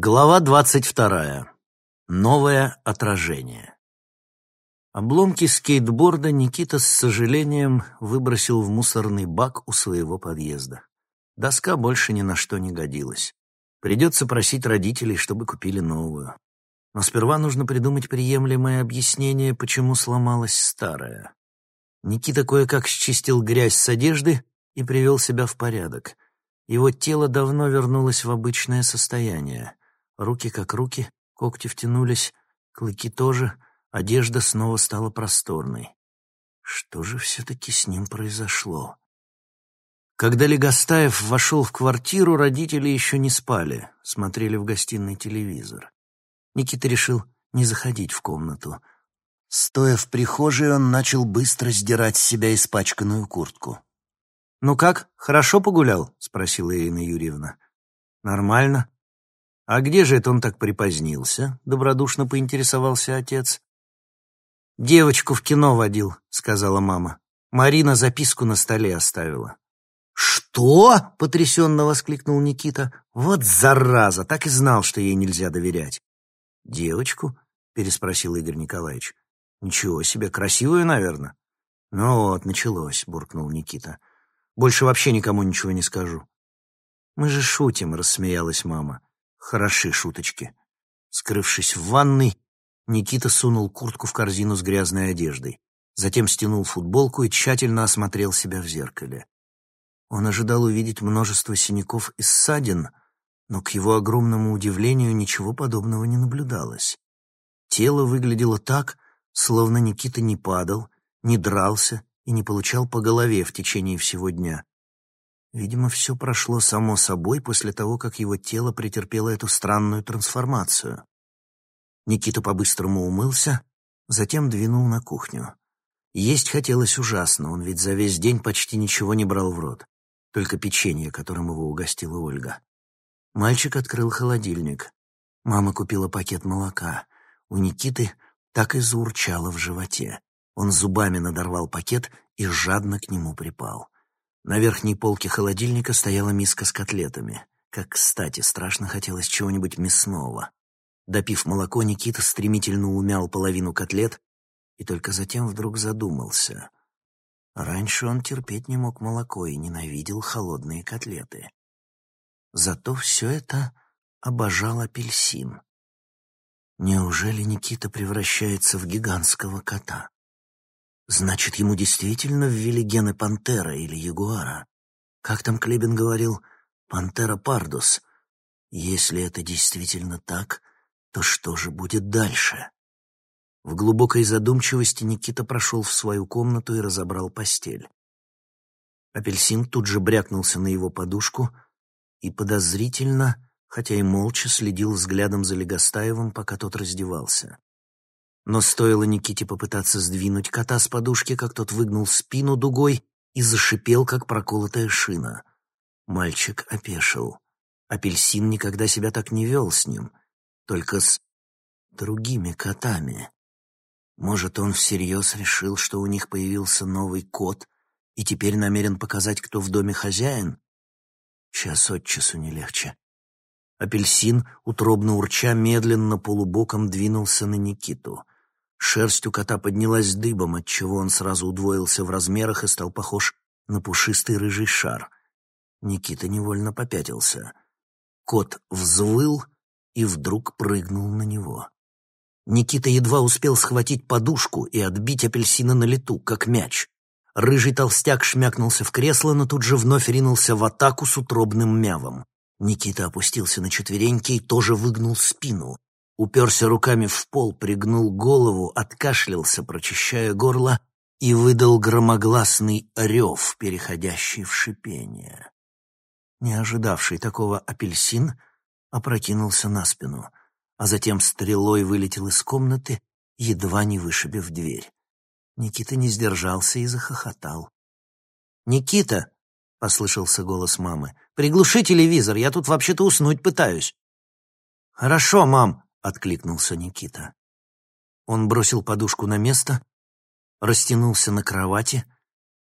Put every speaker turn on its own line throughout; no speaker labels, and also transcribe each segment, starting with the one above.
Глава двадцать вторая. Новое отражение. Обломки скейтборда Никита с сожалением выбросил в мусорный бак у своего подъезда. Доска больше ни на что не годилась. Придется просить родителей, чтобы купили новую. Но сперва нужно придумать приемлемое объяснение, почему сломалась старая. Никита кое-как счистил грязь с одежды и привел себя в порядок. Его тело давно вернулось в обычное состояние. Руки как руки, когти втянулись, клыки тоже, одежда снова стала просторной. Что же все-таки с ним произошло? Когда Легостаев вошел в квартиру, родители еще не спали, смотрели в гостиной телевизор. Никита решил не заходить в комнату. Стоя в прихожей, он начал быстро сдирать с себя испачканную куртку. «Ну как, хорошо погулял?» — спросила Ирина Юрьевна. «Нормально. «А где же это он так припозднился?» — добродушно поинтересовался отец. «Девочку в кино водил», — сказала мама. Марина записку на столе оставила. «Что?» — потрясенно воскликнул Никита. «Вот зараза! Так и знал, что ей нельзя доверять». «Девочку?» — переспросил Игорь Николаевич. «Ничего себе, красивую, наверное». «Ну вот, началось», — буркнул Никита. «Больше вообще никому ничего не скажу». «Мы же шутим», — рассмеялась мама. Хороши шуточки. Скрывшись в ванной, Никита сунул куртку в корзину с грязной одеждой. Затем стянул футболку и тщательно осмотрел себя в зеркале. Он ожидал увидеть множество синяков и ссадин, но, к его огромному удивлению, ничего подобного не наблюдалось. Тело выглядело так, словно Никита не падал, не дрался и не получал по голове в течение всего дня. Видимо, все прошло само собой после того, как его тело претерпело эту странную трансформацию. Никита по-быстрому умылся, затем двинул на кухню. Есть хотелось ужасно, он ведь за весь день почти ничего не брал в рот, только печенье, которым его угостила Ольга. Мальчик открыл холодильник. Мама купила пакет молока. У Никиты так и заурчало в животе. Он зубами надорвал пакет и жадно к нему припал. На верхней полке холодильника стояла миска с котлетами. Как кстати, страшно хотелось чего-нибудь мясного. Допив молоко, Никита стремительно умял половину котлет и только затем вдруг задумался. Раньше он терпеть не мог молоко и ненавидел холодные котлеты. Зато все это обожал апельсин. Неужели Никита превращается в гигантского кота? Значит, ему действительно ввели гены пантера или ягуара. Как там Клебин говорил? Пантера пардус. Если это действительно так, то что же будет дальше? В глубокой задумчивости Никита прошел в свою комнату и разобрал постель. Апельсин тут же брякнулся на его подушку и подозрительно, хотя и молча, следил взглядом за Легостаевым, пока тот раздевался. Но стоило Никите попытаться сдвинуть кота с подушки, как тот выгнул спину дугой и зашипел, как проколотая шина. Мальчик опешил. Апельсин никогда себя так не вел с ним, только с другими котами. Может, он всерьез решил, что у них появился новый кот и теперь намерен показать, кто в доме хозяин? Час от часу не легче. Апельсин, утробно урча, медленно полубоком двинулся на Никиту. Шерсть у кота поднялась дыбом, отчего он сразу удвоился в размерах и стал похож на пушистый рыжий шар. Никита невольно попятился. Кот взвыл и вдруг прыгнул на него. Никита едва успел схватить подушку и отбить апельсина на лету, как мяч. Рыжий толстяк шмякнулся в кресло, но тут же вновь ринулся в атаку с утробным мявом. Никита опустился на четвереньки и тоже выгнул спину уперся руками в пол, пригнул голову, откашлялся, прочищая горло, и выдал громогласный рев, переходящий в шипение. Не ожидавший такого апельсин опрокинулся на спину, а затем стрелой вылетел из комнаты, едва не вышибив дверь. Никита не сдержался и захохотал. «Никита!» — послышался голос мамы. «Приглуши телевизор, я тут вообще-то уснуть пытаюсь». «Хорошо, мам», — откликнулся Никита. Он бросил подушку на место, растянулся на кровати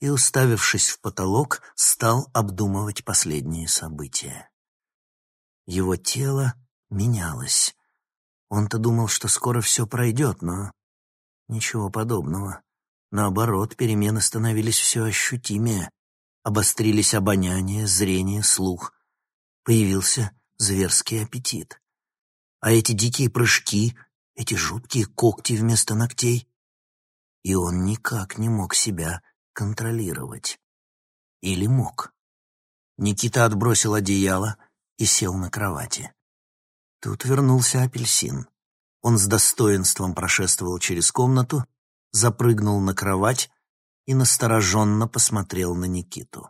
и, уставившись в потолок, стал обдумывать последние события. Его тело менялась. Он-то думал, что скоро все пройдет, но ничего подобного. Наоборот, перемены становились все ощутимее. Обострились обоняние, зрение, слух. Появился зверский аппетит. А эти дикие прыжки, эти жуткие когти вместо ногтей. И он никак не мог себя контролировать. Или мог. Никита отбросил одеяло и сел на кровати. Тут вернулся апельсин. Он с достоинством прошествовал через комнату, запрыгнул на кровать и настороженно посмотрел на Никиту.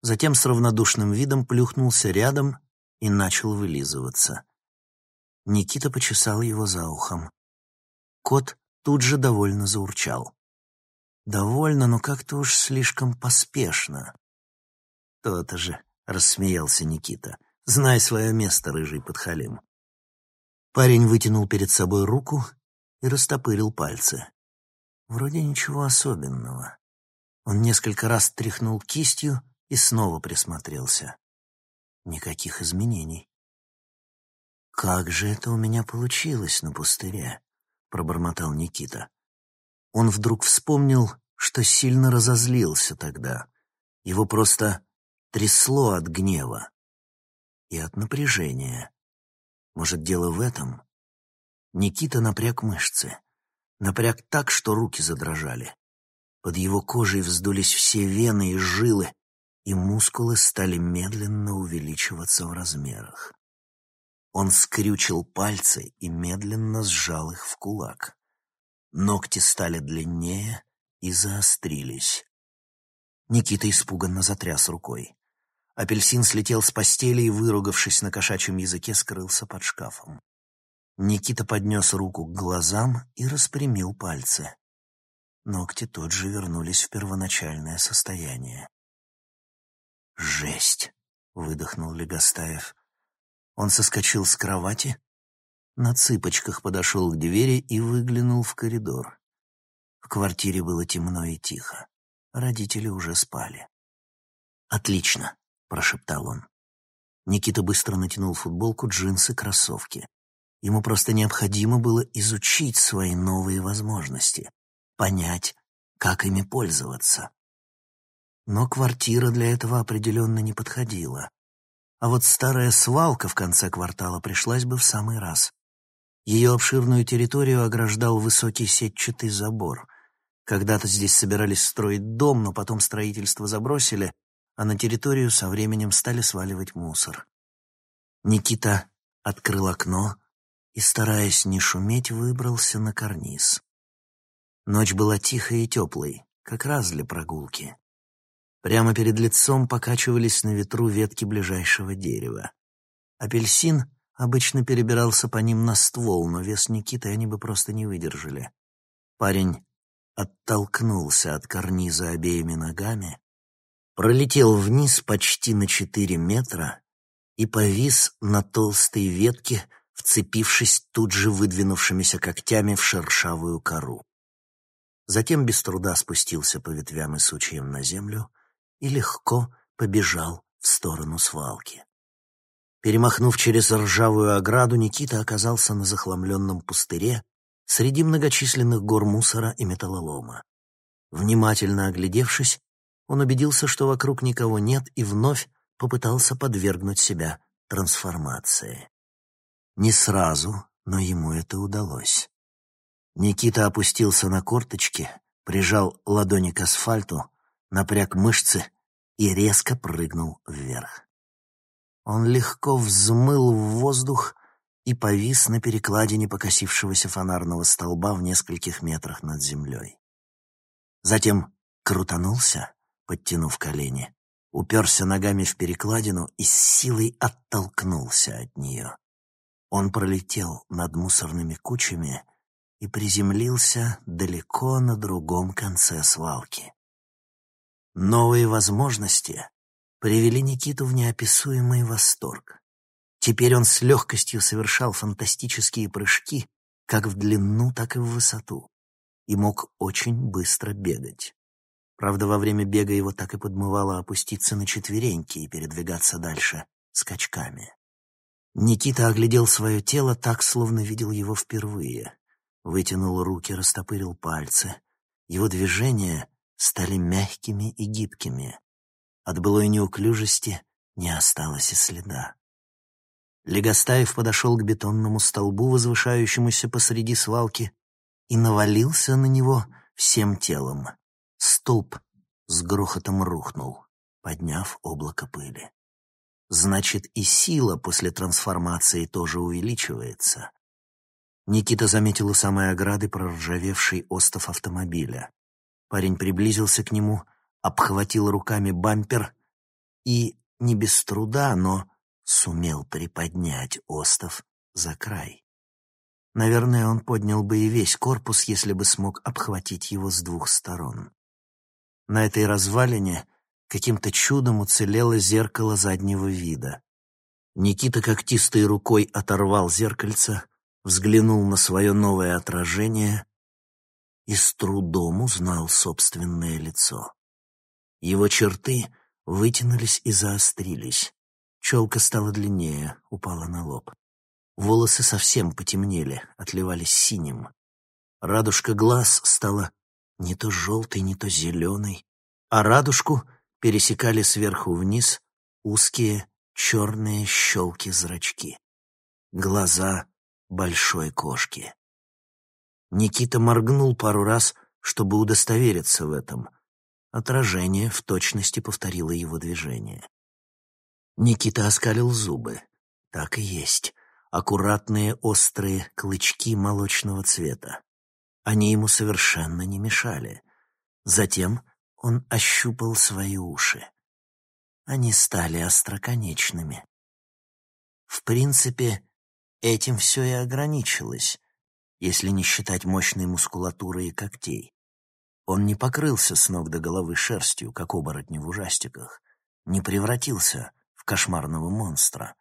Затем с равнодушным видом плюхнулся рядом и начал вылизываться. Никита почесал его за ухом. Кот тут же довольно заурчал. Довольно, но как-то уж слишком поспешно. «То-то же», — рассмеялся Никита. «Знай свое место, рыжий подхалим». Парень вытянул перед собой руку и растопырил пальцы. Вроде ничего особенного. Он несколько раз тряхнул кистью и снова присмотрелся. Никаких изменений. «Как же это у меня получилось на пустыре?» — пробормотал Никита. Он вдруг вспомнил, что сильно разозлился тогда. Его просто трясло от гнева и от напряжения. Может, дело в этом? Никита напряг мышцы. Напряг так, что руки задрожали. Под его кожей вздулись все вены и жилы, и мускулы стали медленно увеличиваться в размерах. Он скрючил пальцы и медленно сжал их в кулак. Ногти стали длиннее и заострились. Никита испуганно затряс рукой. Апельсин слетел с постели и, выругавшись на кошачьем языке, скрылся под шкафом. Никита поднес руку к глазам и распрямил пальцы. Ногти тут же вернулись в первоначальное состояние. «Жесть!» — выдохнул Легостаев. Он соскочил с кровати, на цыпочках подошел к двери и выглянул в коридор. В квартире было темно и тихо. Родители уже спали. «Отлично», — прошептал он. Никита быстро натянул футболку, джинсы, кроссовки. Ему просто необходимо было изучить свои новые возможности, понять, как ими пользоваться. Но квартира для этого определенно не подходила. А вот старая свалка в конце квартала пришлась бы в самый раз. Ее обширную территорию ограждал высокий сетчатый забор. Когда-то здесь собирались строить дом, но потом строительство забросили, а на территорию со временем стали сваливать мусор. Никита открыл окно и, стараясь не шуметь, выбрался на карниз. Ночь была тихой и теплой, как раз для прогулки. Прямо перед лицом покачивались на ветру ветки ближайшего дерева. Апельсин Обычно перебирался по ним на ствол, но вес Никиты они бы просто не выдержали. Парень оттолкнулся от карниза обеими ногами, пролетел вниз почти на четыре метра и повис на толстой ветке, вцепившись тут же выдвинувшимися когтями в шершавую кору. Затем без труда спустился по ветвям и сучьям на землю и легко побежал в сторону свалки. Перемахнув через ржавую ограду, Никита оказался на захламленном пустыре среди многочисленных гор мусора и металлолома. Внимательно оглядевшись, он убедился, что вокруг никого нет, и вновь попытался подвергнуть себя трансформации. Не сразу, но ему это удалось. Никита опустился на корточки, прижал ладони к асфальту, напряг мышцы и резко прыгнул вверх. Он легко взмыл в воздух и повис на перекладине покосившегося фонарного столба в нескольких метрах над землей. Затем крутанулся, подтянув колени, уперся ногами в перекладину и с силой оттолкнулся от нее. Он пролетел над мусорными кучами и приземлился далеко на другом конце свалки. Новые возможности привели Никиту в неописуемый восторг. Теперь он с легкостью совершал фантастические прыжки как в длину, так и в высоту, и мог очень быстро бегать. Правда, во время бега его так и подмывало опуститься на четвереньки и передвигаться дальше скачками. Никита оглядел свое тело так, словно видел его впервые. Вытянул руки, растопырил пальцы. Его движения стали мягкими и гибкими. От былой неуклюжести не осталось и следа. Легостаев подошел к бетонному столбу, возвышающемуся посреди свалки, и навалился на него всем телом. Столб с грохотом рухнул, подняв облако пыли. Значит, и сила после трансформации тоже увеличивается. Никита заметил у самой ограды проржавевший остов автомобиля. Парень приблизился к нему, обхватил руками бампер и, не без труда, но сумел приподнять остов за край. Наверное, он поднял бы и весь корпус, если бы смог обхватить его с двух сторон. На этой развалине каким-то чудом уцелело зеркало заднего вида. Никита когтистой рукой оторвал зеркальце, взглянул на свое новое отражение и с трудом узнал собственное лицо. Его черты вытянулись и заострились. Челка стала длиннее, упала на лоб. Волосы совсем потемнели, отливались синим. Радужка глаз стала не то желтой, не то зеленой, а радужку пересекали сверху вниз узкие черные щелки-зрачки. Глаза большой кошки. Никита моргнул пару раз, чтобы удостовериться в этом. Отражение в точности повторило его движение. Никита оскалил зубы. Так и есть. Аккуратные острые клычки молочного цвета. Они ему совершенно не мешали. Затем он ощупал свои уши. Они стали остроконечными. В принципе, этим все и ограничилось, если не считать мощной мускулатуры и когтей. Он не покрылся с ног до головы шерстью, как оборотни в ужастиках, не превратился кошмарного монстра.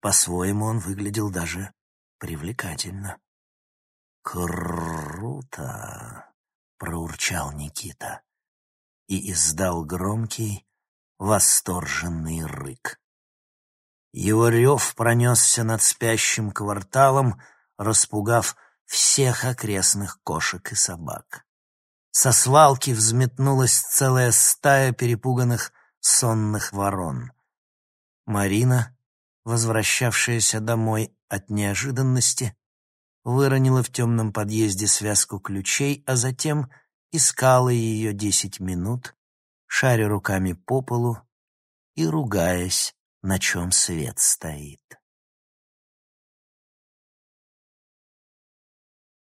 По-своему он выглядел даже привлекательно. «Круто!» — проурчал Никита и издал громкий, восторженный рык. Его рев пронесся над спящим кварталом, распугав всех окрестных кошек и собак. Со свалки взметнулась целая стая перепуганных сонных ворон. Марина, возвращавшаяся домой от неожиданности, выронила в темном подъезде связку ключей, а затем искала ее десять минут, шаря руками по полу и ругаясь, на чем свет стоит.